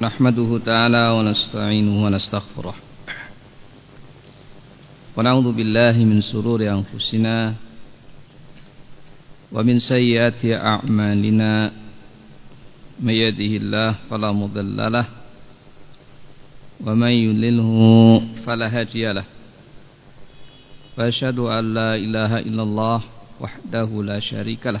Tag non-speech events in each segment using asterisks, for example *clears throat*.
نحمده تعالى ونستعينه ونستغفره. ونعوذ بالله من سرور أنفسنا ومن سيئات أعمالنا. من يده الله فلا مضل له ومن يلله فلا هادي له. وأشهد أن لا إله إلا الله وحده لا شريك له.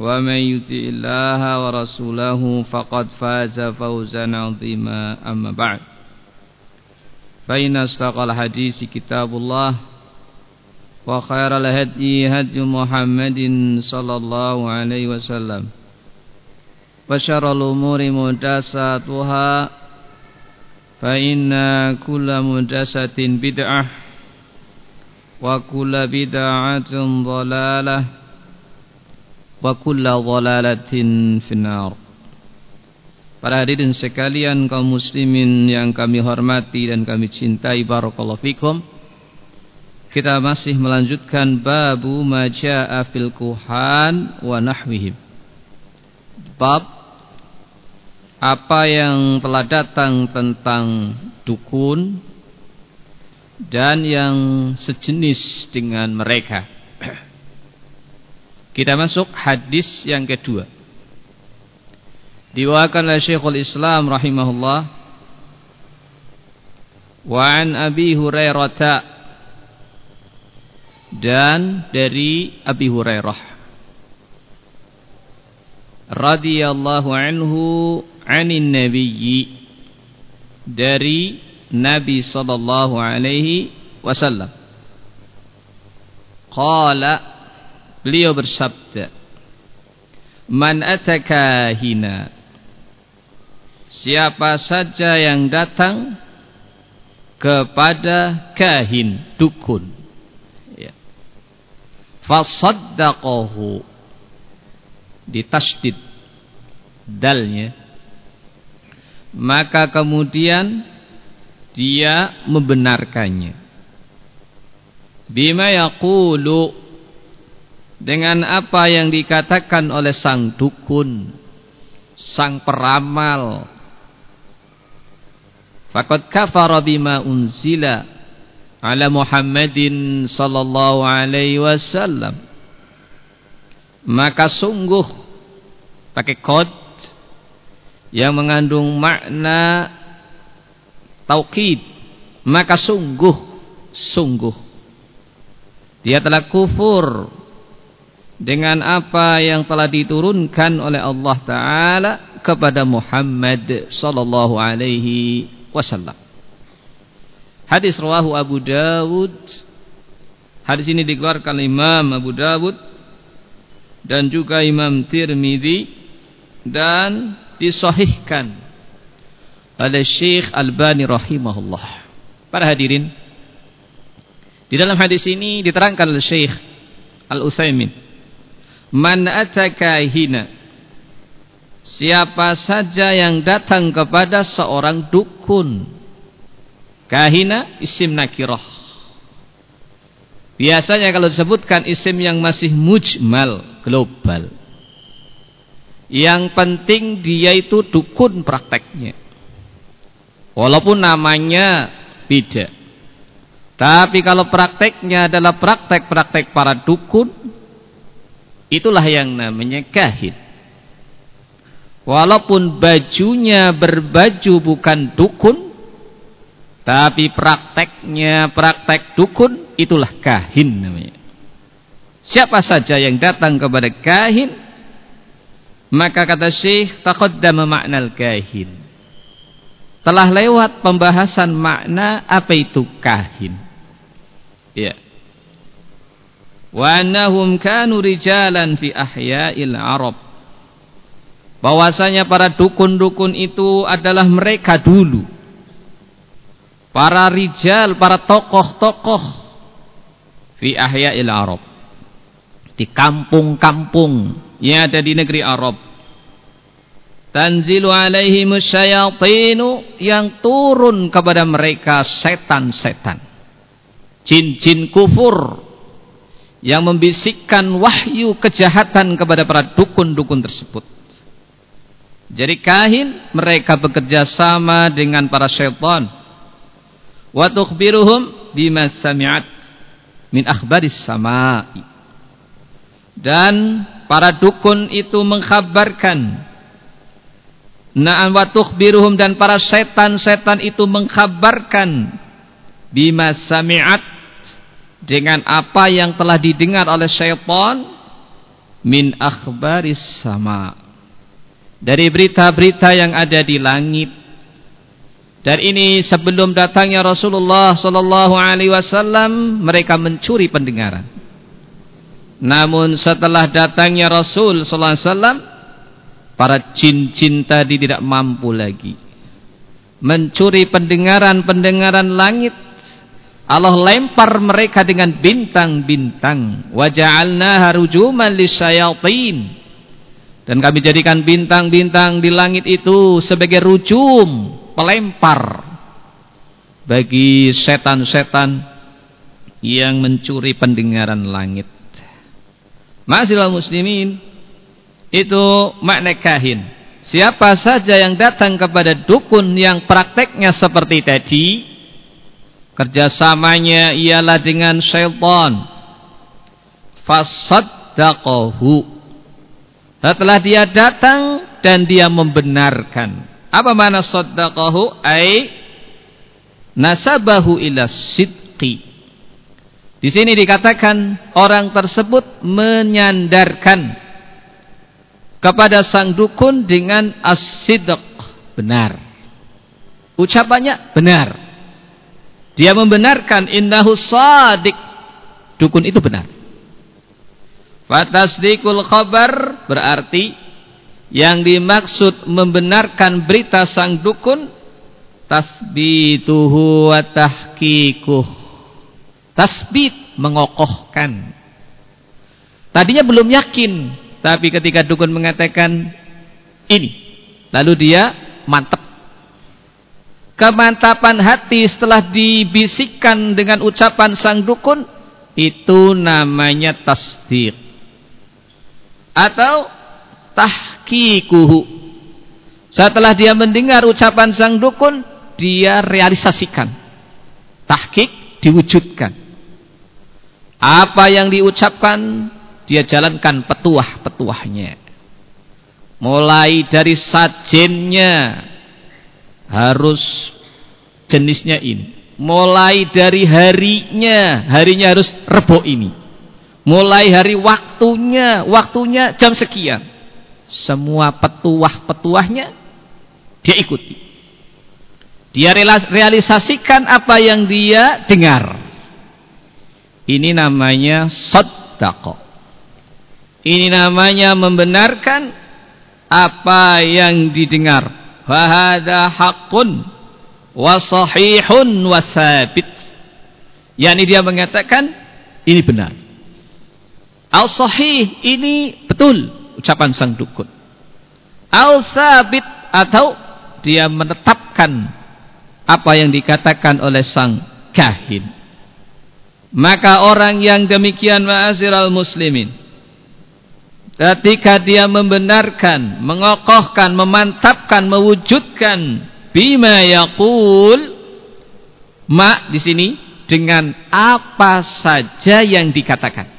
ومن يطع الله ورسوله فقد فاز فوزا عظيما أما بعد فإن أصدق الحديث كتاب الله وخير الهدي هدي محمد صلى الله عليه وسلم وشر الأمور محدثاتها فإن كل محدثة بدعة وكل بدعة ضلالة wa kulla dhalalatin finnar. Para hadirin sekalian kaum muslimin yang kami hormati dan kami cintai barakallahu fikum. Kita masih melanjutkan babu majaa fil kuhan wa nahwihim. Bab apa yang telah datang tentang dukun dan yang sejenis dengan mereka. Kita masuk hadis yang kedua. Diwakilkan oleh Syekhul Islam rahimahullah. Wa an Abi Hurairah dan dari Abi Hurairah. Radhiyallahu anhu anin nabiyyi dari Nabi sallallahu alaihi wasallam. Qala beliau bersabda man ataka hina? Siapa saja yang datang kepada kahin dukun. Fasaddaqahu. Ditasdid dalnya. Maka kemudian dia membenarkannya. Bima yaqulu dengan apa yang dikatakan oleh sang dukun sang peramal. Faqad kafara bima unzila ala Muhammadin sallallahu alaihi wasallam. Maka sungguh pakai kod yang mengandung makna taukid maka sungguh sungguh. Dia telah kufur dengan apa yang telah diturunkan oleh Allah taala kepada Muhammad sallallahu alaihi wasallam Hadis rawahu Abu Dawud. Hadis ini dikeluarkan Imam Abu Dawud dan juga Imam Tirmidzi dan disahihkan oleh Syekh Albani rahimahullah. Para hadirin, di dalam hadis ini diterangkan oleh Syekh Al-Utsaimin, "Man ataka hina" Siapa saja yang datang kepada seorang dukun Kahina isim nakirah. Biasanya kalau disebutkan isim yang masih mujmal, global. Yang penting dia itu dukun prakteknya. Walaupun namanya beda. Tapi kalau prakteknya adalah praktek-praktek para dukun, itulah yang namanya kahin. Walaupun bajunya berbaju bukan dukun, Tapi prakteknya praktek dukun itulah kahin namanya. Siapa saja yang datang kepada kahin maka kata Syekh taqaddama makna kahin Telah lewat pembahasan makna apa itu kahin. Ya. Wa annahum kanu rijalan fi ahya'il Arab. Bahwasanya para dukun-dukun itu adalah mereka dulu. Para rijal, para tokoh-tokoh fi ahya'il Arab di kampung-kampung yang ada di negeri Arab. Tanzilu alaihi musyayatinu yang turun kepada mereka setan-setan. Jin-jin kufur yang membisikkan wahyu kejahatan kepada para dukun-dukun tersebut. Jadi kahin mereka bekerja sama dengan para syaitan. Wa tukhbiruhum bima sami'at min akhbaris sama'i dan para dukun itu mengkhabarkan Na'am wa tukhbiruhum dan para setan-setan itu mengkhabarkan bima sami'at dengan apa yang telah didengar oleh syaitan min akhbaris sama. Dari berita-berita yang ada di langit. Dan ini sebelum datangnya Rasulullah sallallahu alaihi wasallam mereka mencuri pendengaran. Namun setelah datangnya Rasul sallallahu alaihi wasallam para jin-jin tadi tidak mampu lagi. Mencuri pendengaran-pendengaran langit. Allah lempar mereka dengan bintang-bintang. Wa ja'alnaha rujuman lisyayatin. Dan kami jadikan bintang-bintang di langit itu sebagai rujum, pelempar bagi setan-setan yang mencuri pendengaran langit. Ma'asyiral muslimin, itu makna kahin. Siapa saja yang datang kepada dukun yang prakteknya seperti tadi, kerjasamanya ialah dengan syaitan. Fasaddaqahu. Setelah dia datang dan dia membenarkan. Apa mana saddaqahu? Ai nasabahu ila sidqi di sini dikatakan orang tersebut menyandarkan kepada sang dukun dengan as-sidq, benar. Ucapannya benar. Dia membenarkan innahu sadiq. Dukun itu benar. Fatasdikul khabar berarti yang dimaksud membenarkan berita sang dukun tasbituhu wa tahqiquh tasbit mengokohkan tadinya belum yakin tapi ketika dukun mengatakan ini lalu dia mantap kemantapan hati setelah dibisikkan dengan ucapan sang dukun itu namanya tasdik atau tahkikuhu setelah dia mendengar ucapan sang dukun dia realisasikan. Tahkik diwujudkan. Apa yang diucapkan dia jalankan petuah-petuahnya. Mulai dari sajennya harus jenisnya ini. Mulai dari harinya, harinya harus rebo ini. Mulai hari waktunya, waktunya jam sekian. Semua petuah-petuahnya dia ikuti. Dia realisasikan apa yang dia dengar. Ini namanya soddaqo. Ini namanya membenarkan apa yang didengar. Wahada hakun wasahihun wasabit. Yani dia mengatakan ini benar. Al-sahih ini betul ucapan sang dukun. Al-sabit atau dia menetapkan apa yang dikatakan oleh sang kahin. Maka orang yang demikian ma'aziral muslimin ketika dia membenarkan, mengokohkan, memantapkan, mewujudkan bima yaqul ma di sini dengan apa saja yang dikatakan.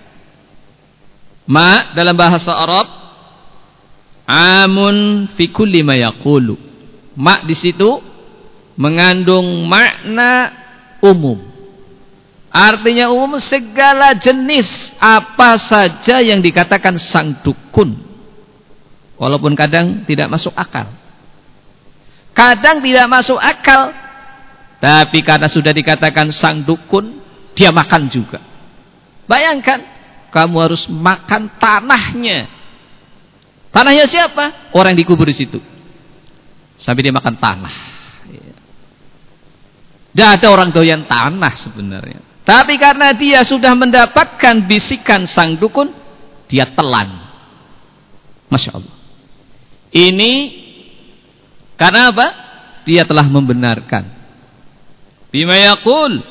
Ma dalam bahasa Arab amun fi kulli ma yaqulu. Ma di situ mengandung makna umum. Artinya umum segala jenis apa saja yang dikatakan sang dukun. Walaupun kadang tidak masuk akal. Kadang tidak masuk akal. Tapi karena sudah dikatakan sang dukun, dia makan juga. Bayangkan, kamu harus makan tanahnya. Tanahnya siapa? Orang yang dikubur di situ. Sampai dia makan tanah. Tidak ada orang doyan tanah sebenarnya. Tapi karena dia sudah mendapatkan bisikan sang dukun, dia telan. Masya Allah. Ini karena apa? Dia telah membenarkan. Bima yaqul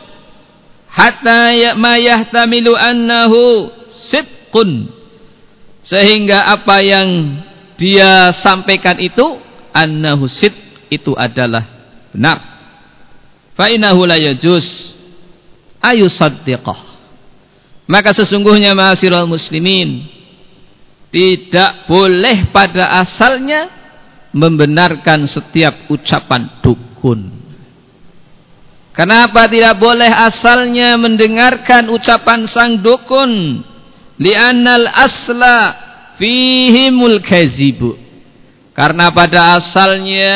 hatta ya ma yahtamilu annahu sidqun. Sehingga apa yang dia sampaikan itu annahu sidq itu adalah benar. Fa innahu la yajuz ayusaddiqah maka sesungguhnya ma'asyiral muslimin tidak boleh pada asalnya membenarkan setiap ucapan dukun. Kenapa tidak boleh asalnya mendengarkan ucapan sang dukun? Li'annal asla fihimul kazibu. Karena pada asalnya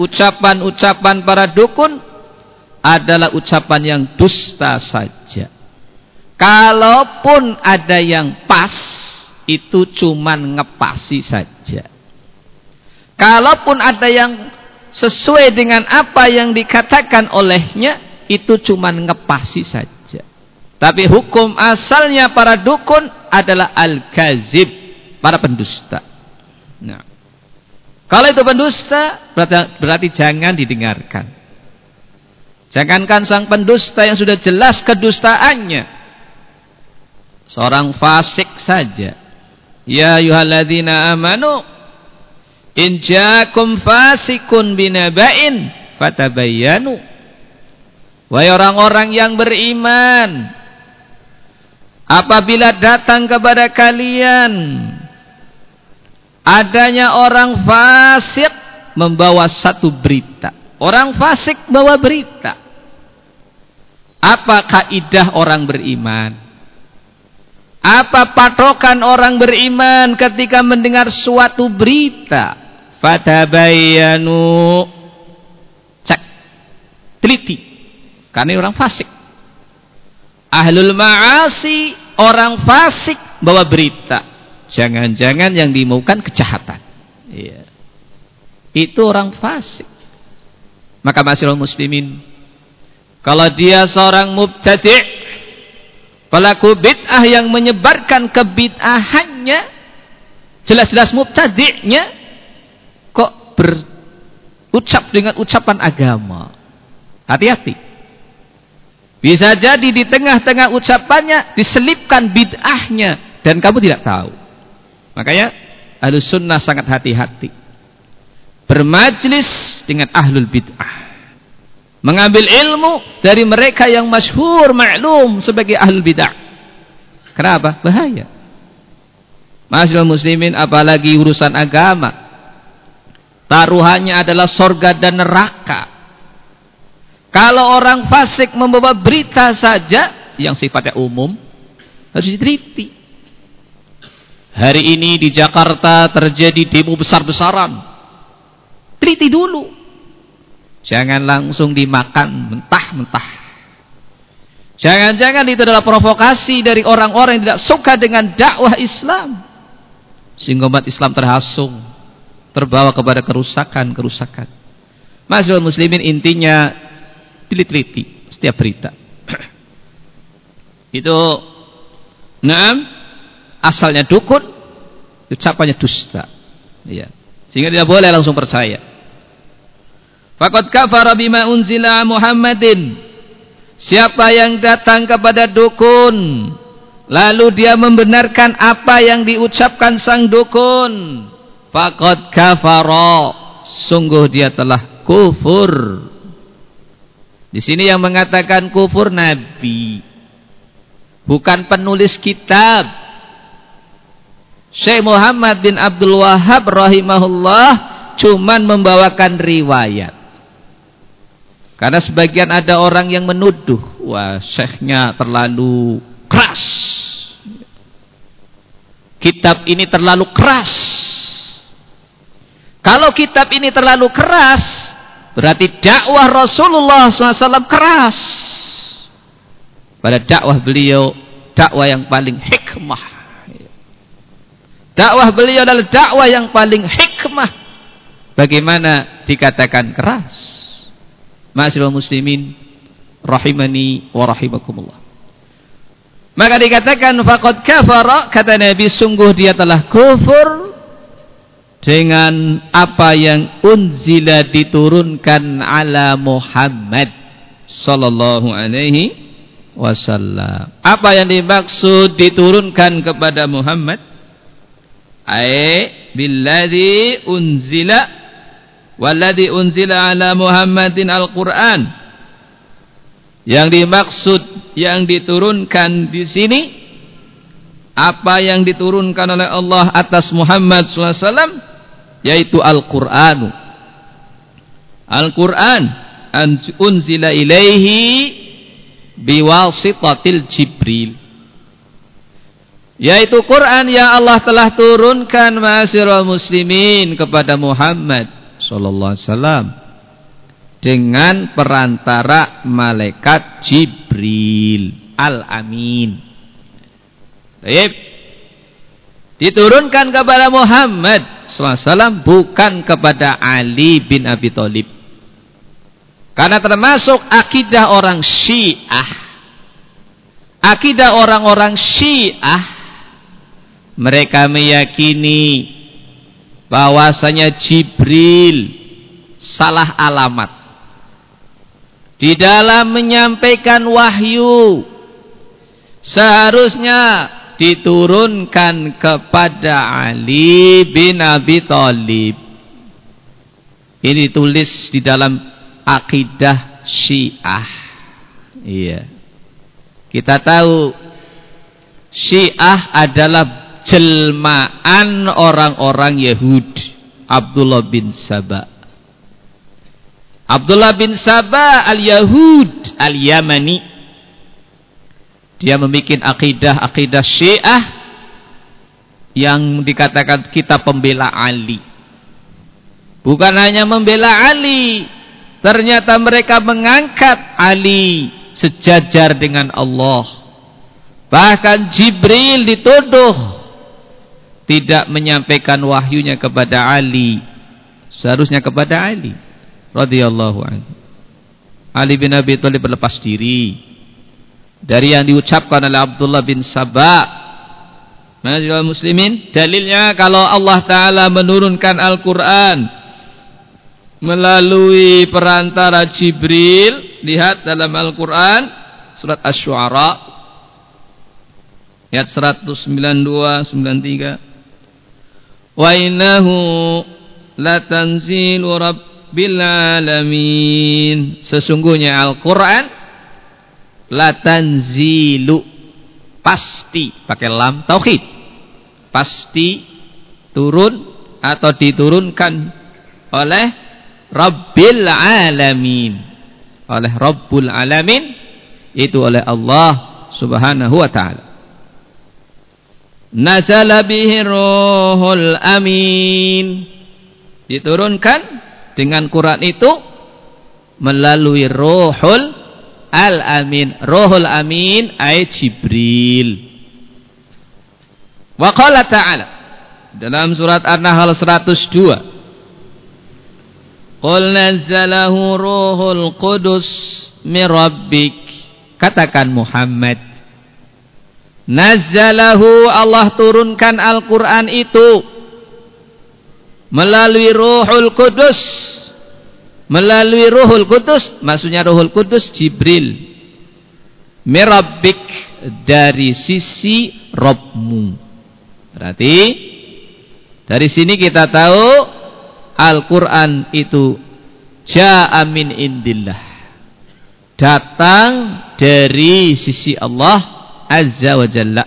ucapan-ucapan para dukun adalah ucapan yang dusta saja. Kalaupun ada yang pas, itu cuman ngepasi saja. Kalaupun ada yang sesuai dengan apa yang dikatakan olehnya, itu cuman ngepasi saja. Tapi hukum asalnya para dukun adalah al-kazib, para pendusta. Nah, kalau itu pendusta, berarti, berarti jangan didengarkan. Jangankan sang pendusta yang sudah jelas kedustaannya. Seorang fasik saja. Ya yuhalladina amanu in ja'akum fasikun binaba'in fatabayyanu. Wahai orang-orang yang beriman, apabila datang kepada kalian adanya orang fasik membawa satu berita Orang fasik bawa berita. Apa kaidah orang beriman? Apa patokan orang beriman ketika mendengar suatu berita? Fatabayanu. Cek. Teliti. Karena orang fasik. Ahlul ma'asi, orang fasik bawa berita. Jangan-jangan yang dimaukan kejahatan. Iya. Itu orang fasik. Maka masyarakat muslimin kalau dia seorang mubtadi' pelaku bid'ah yang menyebarkan kebid'ahannya jelas-jelas mubtadi'nya kok berucap dengan ucapan agama. Hati-hati. Bisa jadi di tengah-tengah ucapannya diselipkan bid'ahnya dan kamu tidak tahu. Makanya ahlu sunnah sangat hati-hati bermajlis dengan ahlul bid'ah mengambil ilmu dari mereka yang masyhur maklum sebagai ahlul bid'ah. Kenapa? bahaya. Masyarakat muslimin apalagi urusan agama. Taruhannya adalah sorga dan neraka. Kalau orang fasik membawa berita saja yang sifatnya umum harus diteliti. Hari ini di Jakarta terjadi demo besar-besaran. Teliti dulu. Jangan langsung dimakan mentah-mentah. Jangan-jangan itu adalah provokasi dari orang-orang yang tidak suka dengan dakwah Islam. Sehingga umat Islam terhasung. Terbawa kepada kerusakan-kerusakan. Masyarakat muslimin intinya teliti-teliti setiap berita. *clears throat* itu Naam asalnya dukun, ucapannya dusta. Iya. Sehingga tidak boleh langsung percaya. Faqad kafara bima unzila Muhammadin. Siapa yang datang kepada dukun lalu dia membenarkan apa yang diucapkan sang dukun, faqad kafara. Sungguh dia telah kufur. Di sini yang mengatakan kufur nabi. Bukan penulis kitab. Syekh Muhammad bin Abdul Wahab rahimahullah cuman membawakan riwayat. Karena sebagian ada orang yang menuduh, wah syekhnya terlalu keras. Kitab ini terlalu keras. Kalau kitab ini terlalu keras, berarti dakwah Rasulullah SAW keras. Pada dakwah beliau, dakwah yang paling hikmah. Dakwah beliau adalah dakwah yang paling hikmah. Bagaimana dikatakan keras? Ma'asyiral muslimin rahimani wa rahimakumullah. Maka dikatakan faqad kafara kata Nabi sungguh dia telah kufur dengan apa yang unzila diturunkan ala Muhammad sallallahu alaihi wasallam. Apa yang dimaksud diturunkan kepada Muhammad? Ai billadzi unzila Walladhi unzila ala Muhammadin al-Quran. Yang dimaksud yang diturunkan di sini apa yang diturunkan oleh Allah atas Muhammad SAW yaitu Al-Quran. Al-Quran unzila ilaihi biwasitatil Jibril. Yaitu Quran yang Allah telah turunkan masyarakat muslimin kepada Muhammad sallallahu alaihi wasallam dengan perantara malaikat Jibril Al-Amin. Baik. Diturunkan kepada Muhammad SAW bukan kepada Ali bin Abi Thalib. Karena termasuk akidah orang Syiah. Akidah orang-orang Syiah mereka meyakini bahwasanya Jibril salah alamat. Di dalam menyampaikan wahyu seharusnya diturunkan kepada Ali bin Abi Thalib. Ini tulis di dalam akidah Syiah. Iya. Kita tahu Syiah adalah jelmaan orang-orang Yahudi. Abdullah bin Sabah. Abdullah bin Sabah al-Yahud al-Yamani. Dia membuat akidah-akidah syiah yang dikatakan kita pembela Ali. Bukan hanya membela Ali ternyata mereka mengangkat Ali sejajar dengan Allah. Bahkan Jibril dituduh tidak menyampaikan wahyunya kepada Ali. Seharusnya kepada Ali. Radhiyallahu anhu. Ali bin Abi Thalib berlepas diri. Dari yang diucapkan oleh Abdullah bin Sabah. Majlis muslimin dalilnya kalau Allah taala menurunkan Al-Qur'an melalui perantara Jibril. Lihat dalam Al-Qur'an surat Asy-Syu'ara ayat 192 93 innahu latanzilu rabbil alamin. Sesungguhnya Al-Qur'an latanzilu pasti pakai lam tauhid. Pasti turun atau diturunkan oleh Rabbil alamin. Oleh Rabbul alamin itu oleh Allah Subhanahu wa taala nazala bihi ruhul amin. Diturunkan dengan Quran itu melalui ruhul al-amin ruhul amin ayat Jibril. Wa qala ta'ala dalam surat An-Nahl 102 Qul nazzalahu ruhul qudus min rabbik katakan Muhammad Nazzalahu Allah turunkan Al-Quran itu melalui Ruhul Kudus melalui Ruhul Kudus maksudnya Ruhul Kudus Jibril. Merabbik dari sisi Robmu. Berarti dari sini kita tahu Al-Quran itu ja'amin indillah. Datang dari sisi Allah Azza wa Jalla.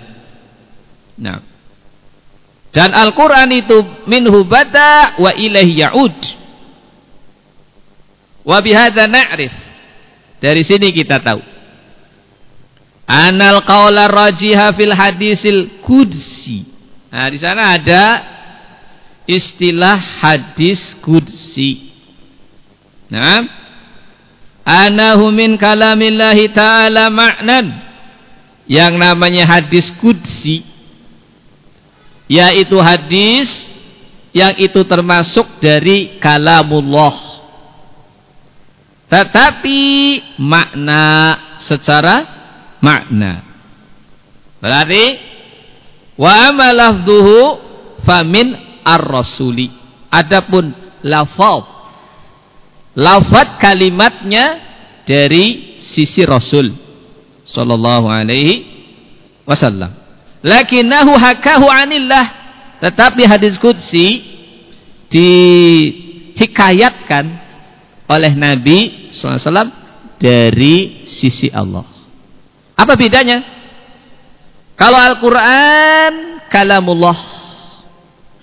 Nah. Dan Al-Quran itu minhu bada wa ilaihi ya'ud. Wa bihadha na'rif Dari sini kita tahu. Anal qawla rajiha fil hadisil kudsi. Nah, di sana ada istilah hadis kudsi. Nah, anahu min kalamillahi ta'ala ma'nan. Yang namanya hadis kudsi yaitu hadis yang itu termasuk dari kalamullah tetapi makna secara makna. Berarti wa amalafduhu famin ar-rasuli. Adapun lafaz lafaz kalimatnya dari sisi Rasul sallallahu alaihi wasallam. Lakinnahu hakahu anillah. Tetapi hadis qudsi dihikayatkan oleh Nabi SAW dari sisi Allah. Apa bedanya? Kalau Al-Quran kalamullah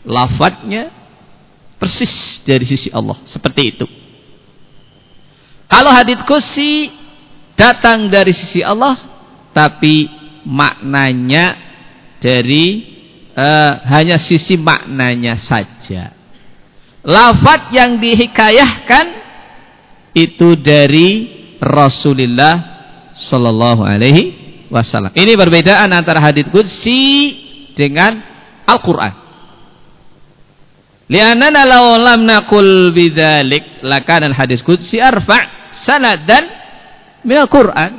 lafadznya persis dari sisi Allah seperti itu. Kalau hadits kursi datang dari sisi Allah tapi maknanya dari uh, hanya sisi maknanya saja. Lafaz yang dihikayahkan itu dari Rasulullah sallallahu alaihi wasallam. Ini perbedaan antara hadits qudsi dengan Al-Qur'an. Lianana law lam naqul bidzalik al-hadis qudsi arfa' sanadan min Al-Qur'an.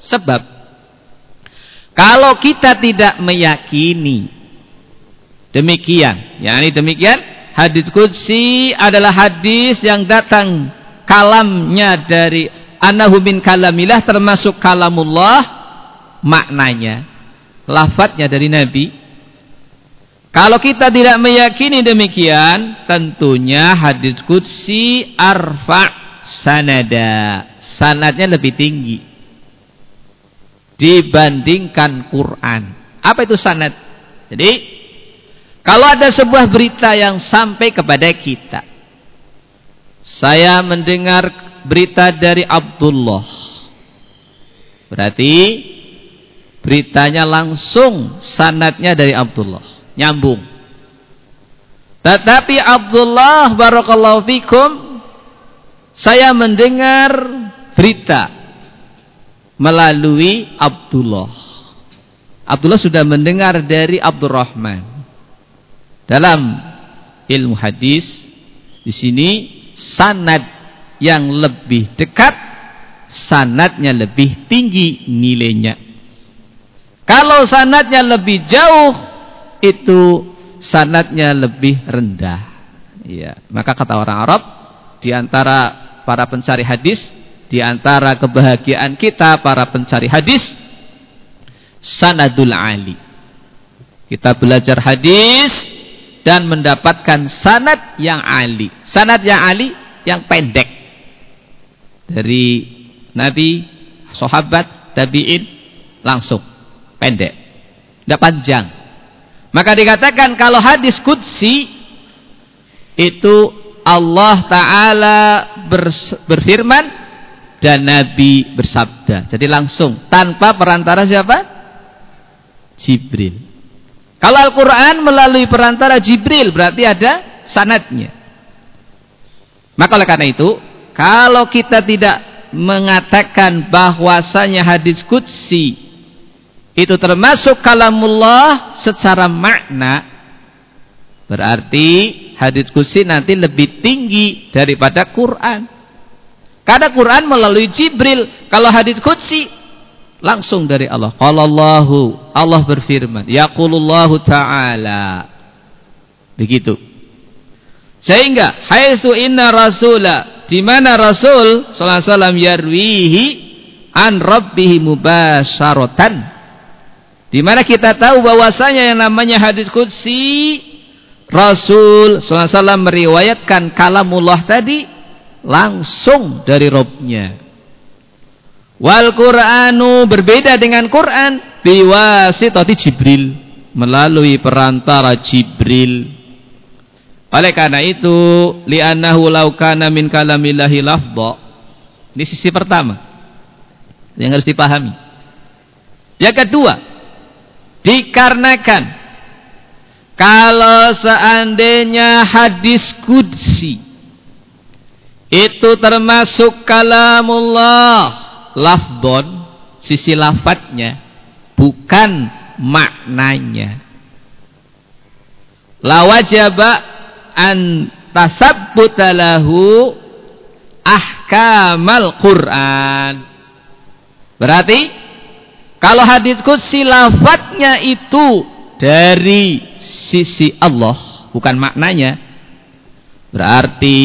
Sebab kalau kita tidak meyakini demikian, yakni demikian hadis qudsi adalah hadis yang datang kalamnya dari anahu min kalamilah termasuk kalamullah maknanya lafadznya dari Nabi kalau kita tidak meyakini demikian tentunya hadis qudsi arfa sanada sanadnya lebih tinggi dibandingkan Quran apa itu sanad jadi kalau ada sebuah berita yang sampai kepada kita saya mendengar berita dari Abdullah. Berarti beritanya langsung sanatnya dari Abdullah. Nyambung. Tetapi Abdullah barakallahu fikum saya mendengar berita melalui Abdullah. Abdullah sudah mendengar dari Abdurrahman. Dalam ilmu hadis di sini sanad yang lebih dekat sanadnya lebih tinggi nilainya kalau sanadnya lebih jauh itu sanadnya lebih rendah ya maka kata orang Arab di antara para pencari hadis di antara kebahagiaan kita para pencari hadis sanadul ali kita belajar hadis dan mendapatkan sanad yang ali. Sanad yang ali yang pendek. Dari Nabi, sahabat, tabi'in langsung pendek. Tidak panjang. Maka dikatakan kalau hadis kudsi itu Allah Ta'ala berfirman dan Nabi bersabda. Jadi langsung tanpa perantara siapa? Jibril. Kalau Al-Quran melalui perantara Jibril berarti ada sanatnya. Maka oleh karena itu, kalau kita tidak mengatakan bahwasanya hadis kudsi itu termasuk kalamullah secara makna, berarti hadis kudsi nanti lebih tinggi daripada Quran. Karena Quran melalui Jibril. Kalau hadis kudsi langsung dari Allah. Allahu, Allah berfirman, yaqulullahu ta'ala. Begitu. Sehingga haitsu inna rasula di mana Rasul sallallahu alaihi wasallam yarwihi an rabbih mubasyaratan. Di mana kita tahu bahwasanya yang namanya hadis qudsi Rasul sallallahu alaihi wasallam meriwayatkan kalamullah tadi langsung dari Robnya. Wal Qur'anu berbeda dengan Quran biwasitati Jibril melalui perantara Jibril. Oleh karena itu, li'annahu law kana min kalamillahi lafdha. Ini sisi pertama. yang harus dipahami. Yang kedua, dikarenakan kalau seandainya hadis kudsi itu termasuk kalamullah. Lafdon sisi lafadznya bukan maknanya. La wajaba an tasabbuta lahu ahkamal Quran. Berarti kalau hadis kudsi lafadznya itu dari sisi Allah bukan maknanya Berarti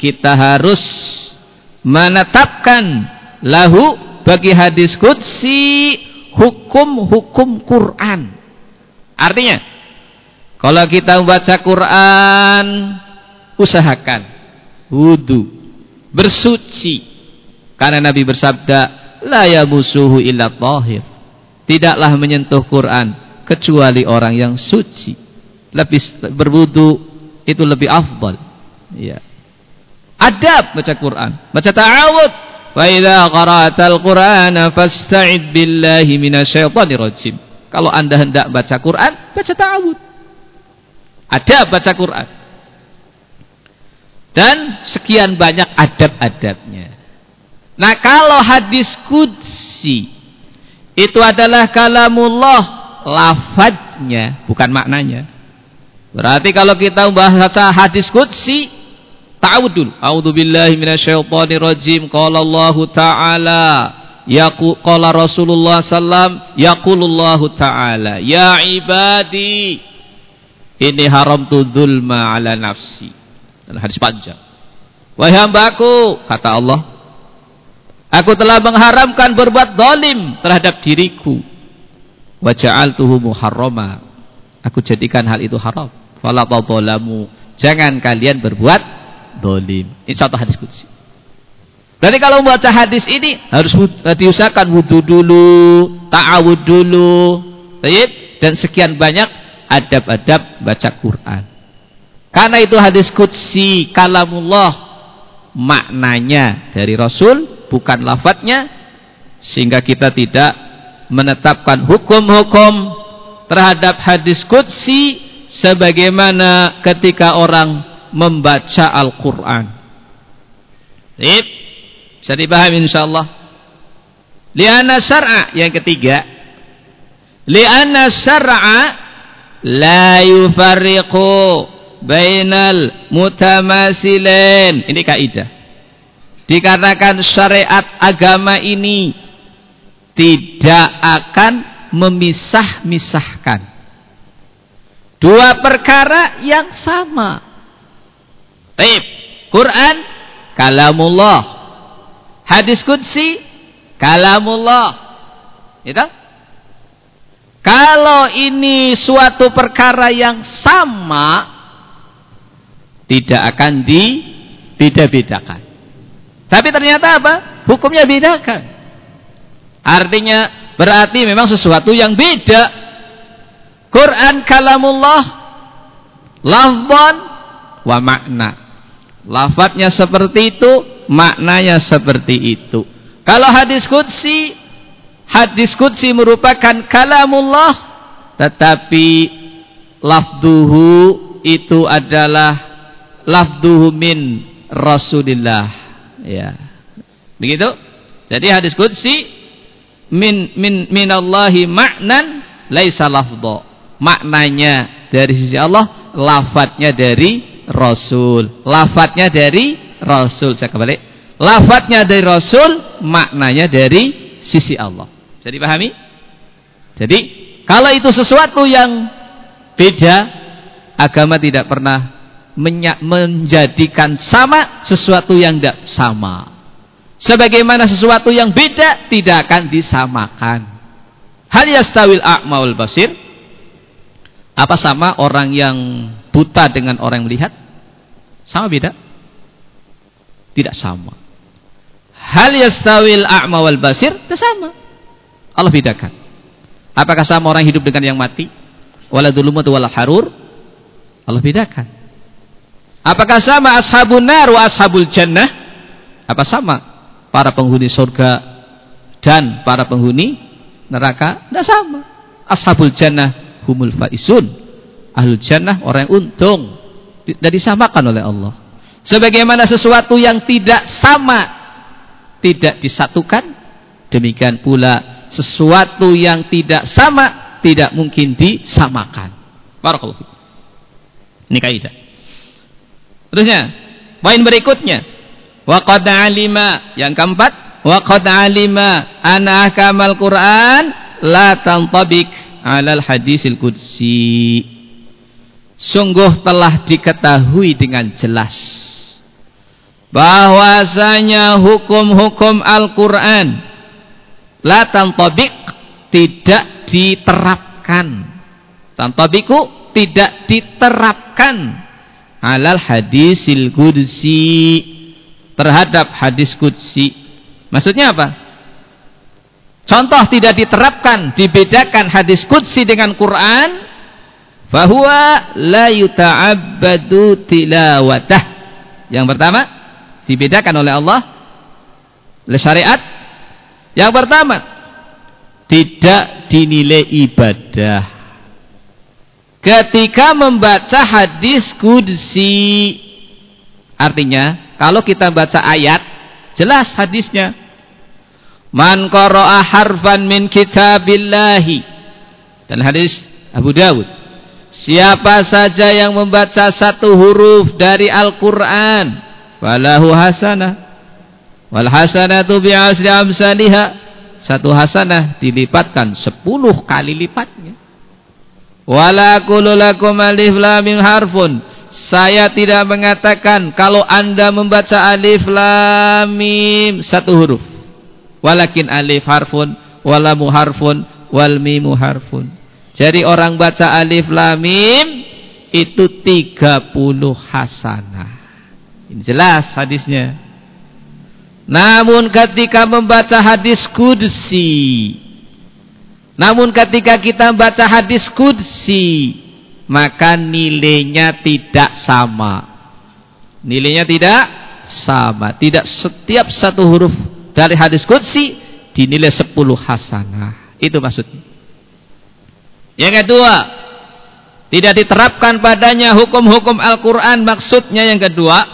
kita harus menetapkan lahu bagi hadis kudsi hukum-hukum Quran. Artinya, kalau kita membaca Quran, usahakan wudhu, bersuci. Karena Nabi bersabda, la yamusuhu illa tahir. Tidaklah menyentuh Quran kecuali orang yang suci. Lebih berwudu itu lebih afdal. Ya. Adab baca Quran, baca ta'awud. Wa idza qara'tal Qur'ana fasta'id billahi minasyaitonir rajim. Kalau Anda hendak baca Quran, baca ta'awud. Adab baca Quran. Dan sekian banyak adab-adabnya. Nah, kalau hadis kudsi itu adalah kalamullah lafadznya, bukan maknanya. Berarti kalau kita membaca hadis kudsi Ta'awud dulu. A'udzu billahi minasyaitonir rajim. Qala Allah Ta'ala Yaqu qala Rasulullah sallam yaqulullahu ta'ala ya ibadi ini haram tu dzulma ala nafsi. Dan hadis panjang. Wahai hambaku, kata Allah, aku telah mengharamkan berbuat zalim terhadap diriku. Wa ja'altuhu muharrama. Aku jadikan hal itu haram. Fala. Jangan kalian berbuat dolim. Ini contoh hadis kudsi. Berarti kalau membaca hadis ini harus eh, diusahakan wudhu dulu, ta'awud dulu, dan sekian banyak adab-adab baca Quran. Karena itu hadis kudsi kalamullah maknanya dari Rasul bukan lafadznya sehingga kita tidak menetapkan hukum-hukum terhadap hadis kudsi sebagaimana ketika orang membaca Al-Quran. Bisa dipahami insyaAllah. Lianna syar'a yang ketiga. Lianna syar'a la yufarriqu bainal mutamasilain. Ini kaidah. Dikarenakan syariat agama ini tidak akan memisah-misahkan dua perkara yang sama Baik. Quran kalamullah. Hadis qudsi kalamullah. Itu? Kalau ini suatu perkara yang sama tidak akan dibeda-bedakan. Tapi ternyata apa? Hukumnya bedakan. Artinya berarti memang sesuatu yang beda. Quran kalamullah lafzan wa makna. Lafadznya seperti itu, maknanya seperti itu. Kalau hadis kudsi, hadis kudsi merupakan kalamullah, tetapi lafduhu itu adalah lafduhu min Rasulillah. Ya. Begitu? Jadi hadis kudsi min min minallahi ma'nan laisa lafdha. Maknanya dari sisi Allah, lafadznya dari Rasul. Lafadznya dari Rasul. Saya kembali. Lafadznya dari Rasul, maknanya dari sisi Allah. Bisa dipahami? Jadi, kalau itu sesuatu yang beda, agama tidak pernah menjadikan sama sesuatu yang tidak sama. Sebagaimana sesuatu yang beda tidak akan disamakan. Hal yastawil a'ma wal basir? Apa sama orang yang buta dengan orang yang melihat? Sama beda? Tidak sama. Hal yastawil a'ma wal basir? Tidak sama. Allah bedakan. Apakah sama orang hidup dengan yang mati? Wala dulumat wala harur? Allah bedakan. Apakah sama ashabun nar wa ashabul jannah? Apa sama para penghuni surga dan para penghuni neraka tidak sama. Ashabul jannah humul faisun. Ahlul jannah orang yang untung. Tidak disamakan oleh Allah. Sebagaimana sesuatu yang tidak sama tidak disatukan, demikian pula sesuatu yang tidak sama tidak mungkin disamakan. Barakallahu Ini kaidah. Terusnya, poin berikutnya, wa qad alima yang keempat, wa qad alima ana ahkamal Quran la tantabik 'alal hadisil qudsi. Sungguh telah diketahui dengan jelas bahwasanya hukum-hukum Al-Qur'an la tantabik tidak diterapkan. Tantabiku tidak diterapkan alal hadisil qudsi terhadap hadis qudsi. Maksudnya apa? Contoh tidak diterapkan, dibedakan hadis qudsi dengan Quran, bahwa la yuta'abbadu tilawatah. Yang pertama, dibedakan oleh Allah oleh syariat. Yang pertama, tidak dinilai ibadah. Ketika membaca hadis qudsi, artinya kalau kita baca ayat, jelas hadisnya Man qara'a harfan min kitabillahi. Dan hadis Abu Dawud. Siapa saja yang membaca satu huruf dari Al-Qur'an, falahu hasanah. Wal hasanatu bi'asri amsalihha. Satu hasanah dilipatkan sepuluh kali lipatnya. Wala lakum alif lam harfun. Saya tidak mengatakan kalau Anda membaca alif lam mim satu huruf walakin alif harfun walamu harfun wal mimu harfun jadi orang baca alif lam mim itu 30 hasanah ini jelas hadisnya namun ketika membaca hadis kudsi namun ketika kita membaca hadis kudsi maka nilainya tidak sama nilainya tidak sama tidak setiap satu huruf dari hadis Qudsi dinilai 10 hasanah. Itu maksudnya. Yang kedua, tidak diterapkan padanya hukum-hukum Al-Quran. Maksudnya yang kedua,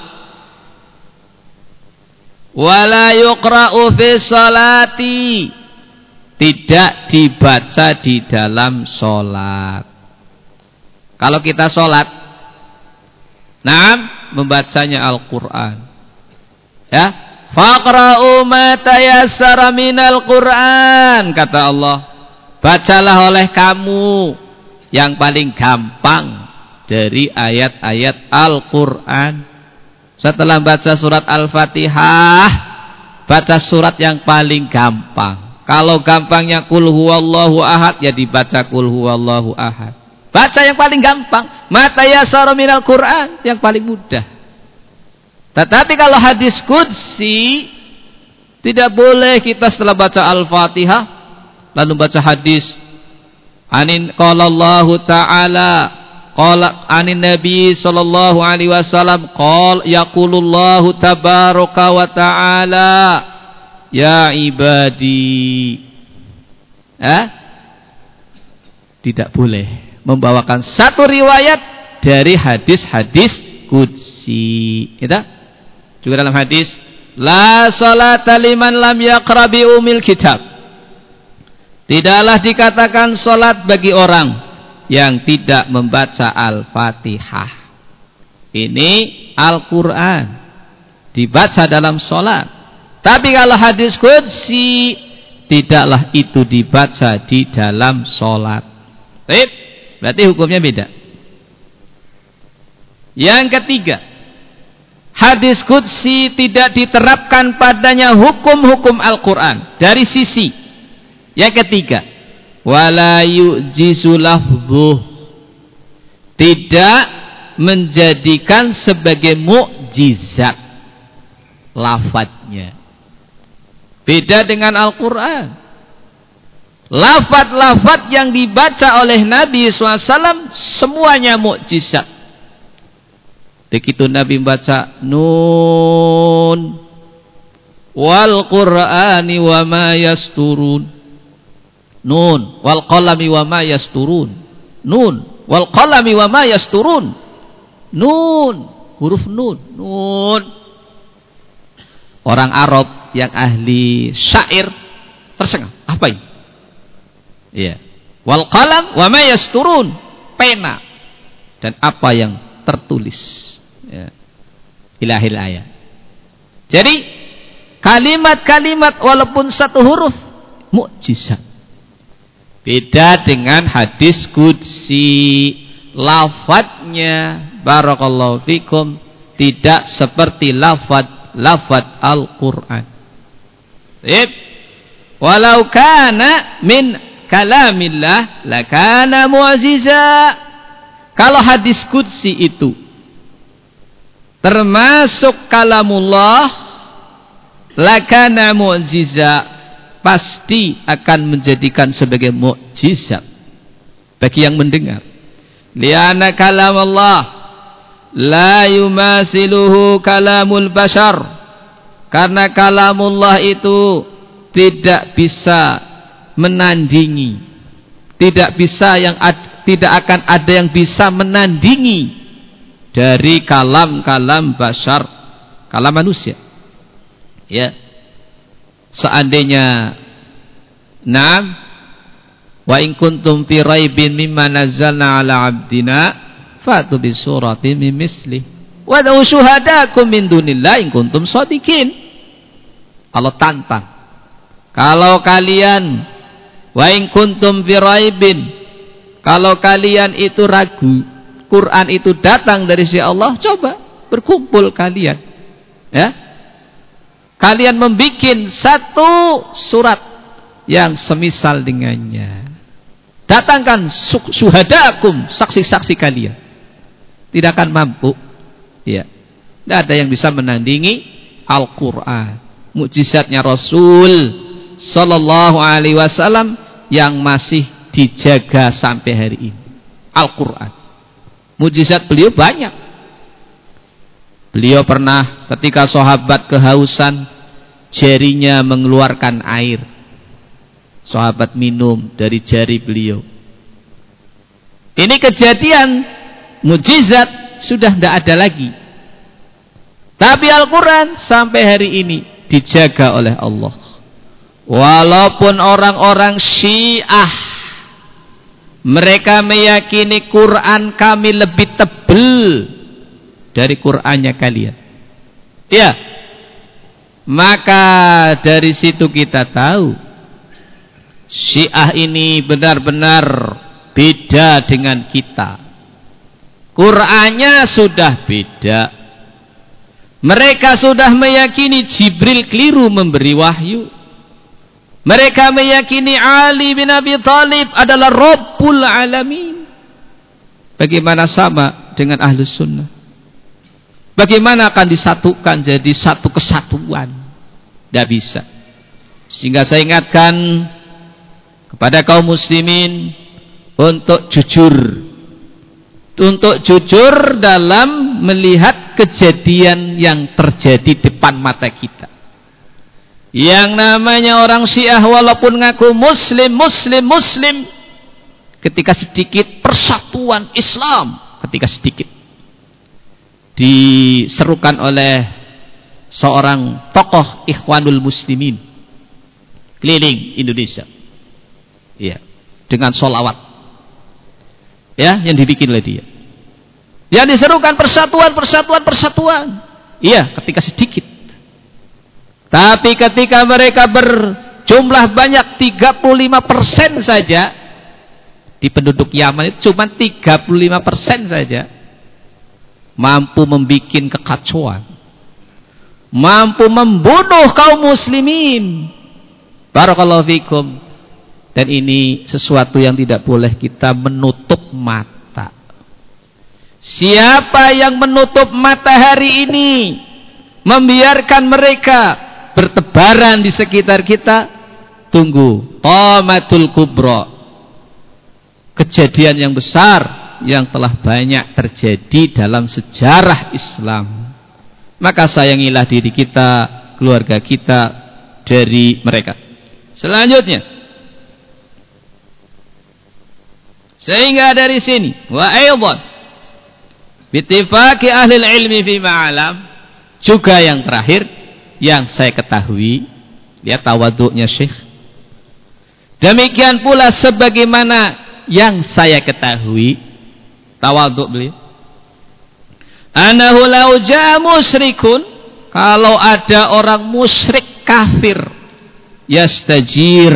wala yuqra'u fi salati. Tidak dibaca di dalam solat. Kalau kita solat, nah membacanya Al-Quran. Ya, Faqra'u ma tayassara minal Qur'an kata Allah. Bacalah oleh kamu yang paling gampang dari ayat-ayat Al-Qur'an. Setelah baca surat Al-Fatihah, baca surat yang paling gampang. Kalau gampangnya kul huwallahu ahad ya dibaca kul huwallahu ahad. Baca yang paling gampang, mata yasara minal Qur'an yang paling mudah. Tetapi kalau hadis kudsi tidak boleh kita setelah baca Al-Fatihah lalu baca hadis anin qala taala qala anin nabi sallallahu alaihi wasallam qol yaqulullahu tabaraka wa taala ya ibadi. Eh? Tidak boleh membawakan satu riwayat dari hadis-hadis kudsi kita? Juga dalam hadis, La salata liman lam yaqra bi umil kitab. Tidaklah dikatakan salat bagi orang yang tidak membaca Al-Fatihah. Ini Al-Quran. Dibaca dalam salat. Tapi kalau hadis qudsi tidaklah itu dibaca di dalam salat. Baik, berarti hukumnya beda. Yang ketiga, hadis qudsi tidak diterapkan padanya hukum-hukum Al-Quran dari sisi yang ketiga wala yu'jizu tidak menjadikan sebagai mukjizat lafadznya. Beda dengan Al-Quran. Lafad-lafad yang dibaca oleh Nabi SAW semuanya mukjizat. Begitu Nabi membaca Nun wal qur'ani wa ma yasturun nun. Wal qalami wa ma yasturun. Nun. Wal qalami wa ma yasturun. Nun. Huruf nun. Nun. Orang Arab yang ahli syair tersengah apa ini? Iya. Wal qalam wa ma yasturun. Pena. Dan apa yang tertulis. Ya. ilahil ayat. Jadi kalimat-kalimat walaupun satu huruf mukjizat Beda dengan hadis kudsi lafadznya barakallahu fikum tidak seperti lafad lafad Al-Qur'an. Walau kana min kalamillah lakana mu'jiza. Kalau hadis kudsi itu termasuk kalamullah lakana mu'jiza pasti akan menjadikan sebagai mukjizat bagi yang mendengar. Liana kalam Allah la yumasiluhu kalamul bashar. Karena kalamullah itu tidak bisa menandingi. Tidak bisa yang ad, tidak akan ada yang bisa menandingi dari kalam-kalam bashar, kalam manusia. Ya seandainya Naam wa in kuntum fi raibin mimma nazzalna ala abdina fatu bi suratin min misli. Wa dawu syuhadakum min dunillah in kuntum shadiqin Allah tantang kalau kalian wa in kuntum fi raibin kalau kalian itu ragu Quran itu datang dari si Allah coba berkumpul kalian ya kalian membuat satu surat yang semisal dengannya. Datangkan suhadakum, saksi-saksi kalian. Tidak akan mampu. Ya. Tidak ada yang bisa menandingi Al-Quran. Mujizatnya Rasul Sallallahu Alaihi Wasallam yang masih dijaga sampai hari ini. Al-Quran. Mujizat beliau banyak. Beliau pernah ketika sahabat kehausan jarinya mengeluarkan air. Sahabat minum dari jari beliau. Ini kejadian mujizat sudah tidak ada lagi. Tapi Al-Quran sampai hari ini dijaga oleh Allah. Walaupun orang-orang syiah mereka meyakini Quran kami lebih tebal dari Qur'annya kalian. Ya. Maka dari situ kita tahu Syiah ini benar-benar beda dengan kita. Qur'annya sudah beda. Mereka sudah meyakini Jibril keliru memberi wahyu. Mereka meyakini Ali bin Abi Thalib adalah Rabbul Alamin. Bagaimana sama dengan Ahlus Sunnah? Bagaimana akan disatukan jadi satu kesatuan? Tidak bisa. Sehingga saya ingatkan kepada kaum muslimin untuk jujur. Untuk jujur dalam melihat kejadian yang terjadi depan mata kita. Yang namanya orang syiah walaupun ngaku muslim, muslim, muslim. Ketika sedikit persatuan Islam. Ketika sedikit diserukan oleh seorang tokoh ikhwanul muslimin. Keliling Indonesia. Ya dengan solawat ya yang dibikin oleh dia. Yang diserukan persatuan persatuan persatuan. Iya ketika sedikit. Tapi ketika mereka berjumlah banyak 35% saja di penduduk Yaman itu cuma 35% saja mampu membuat kekacauan. Mampu membunuh kaum muslimin. Barakallahu fikum. Dan ini sesuatu yang tidak boleh kita menutup mata. Siapa yang menutup mata hari ini membiarkan mereka bertebaran di sekitar kita tunggu qamatul kubra. Kejadian yang besar yang telah banyak terjadi dalam sejarah Islam. Maka sayangilah diri kita keluarga kita dari mereka. Selanjutnya sehingga dari sini wa aidan bittifaqi ahli ilmi fi ma'alam juga yang terakhir yang saya ketahui lihat tawaduknya Syekh demikian pula sebagaimana yang saya ketahui tawaduk beliau. Anahu lau musyrikun. Kalau ada orang musyrik kafir yastajir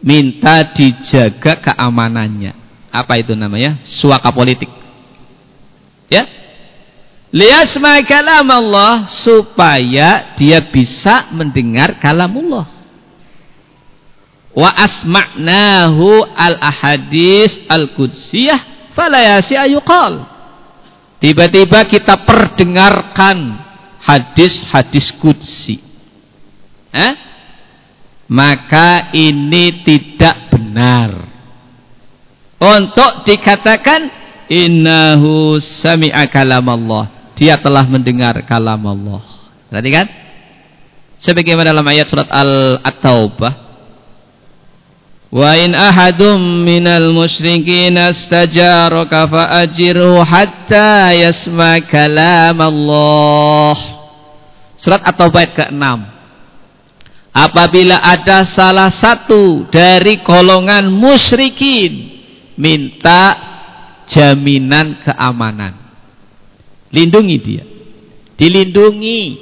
minta dijaga keamanannya. Apa itu namanya? Suaka politik. Ya? Liyasma kalam Allah supaya dia bisa mendengar kalam Allah wa asma'nahu al ahadis al qudsiyah fala yasi ayuqal Tiba-tiba kita perdengarkan hadis-hadis kudsi. Eh? Maka ini tidak benar. Untuk dikatakan innahu sami'a kalam Allah. Dia telah mendengar kalam Allah. Berarti kan? Sebagaimana dalam ayat surat Al-Taubah In ahadum minal musyrikin astajaraka fa'ajirhu hatta yasma kalam Allah. Surat At-Taubah ke-6. Apabila ada salah satu dari golongan musyrikin minta jaminan keamanan. Lindungi dia. Dilindungi.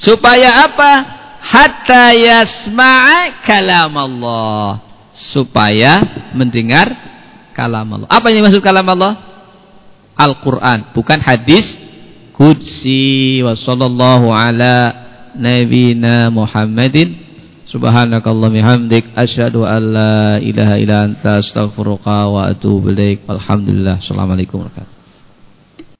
Supaya apa? Hatta yasma'a kalam Allah supaya mendengar kalam Allah. Apa yang dimaksud kalam Allah? Al-Qur'an, bukan hadis qudsi wa sallallahu ala nabiyina Muhammadin subhanakallah bihamdik asyhadu an la ilaha illa anta astaghfiruka wa atubu ilaik. Alhamdulillah. Assalamualaikum warahmatullahi.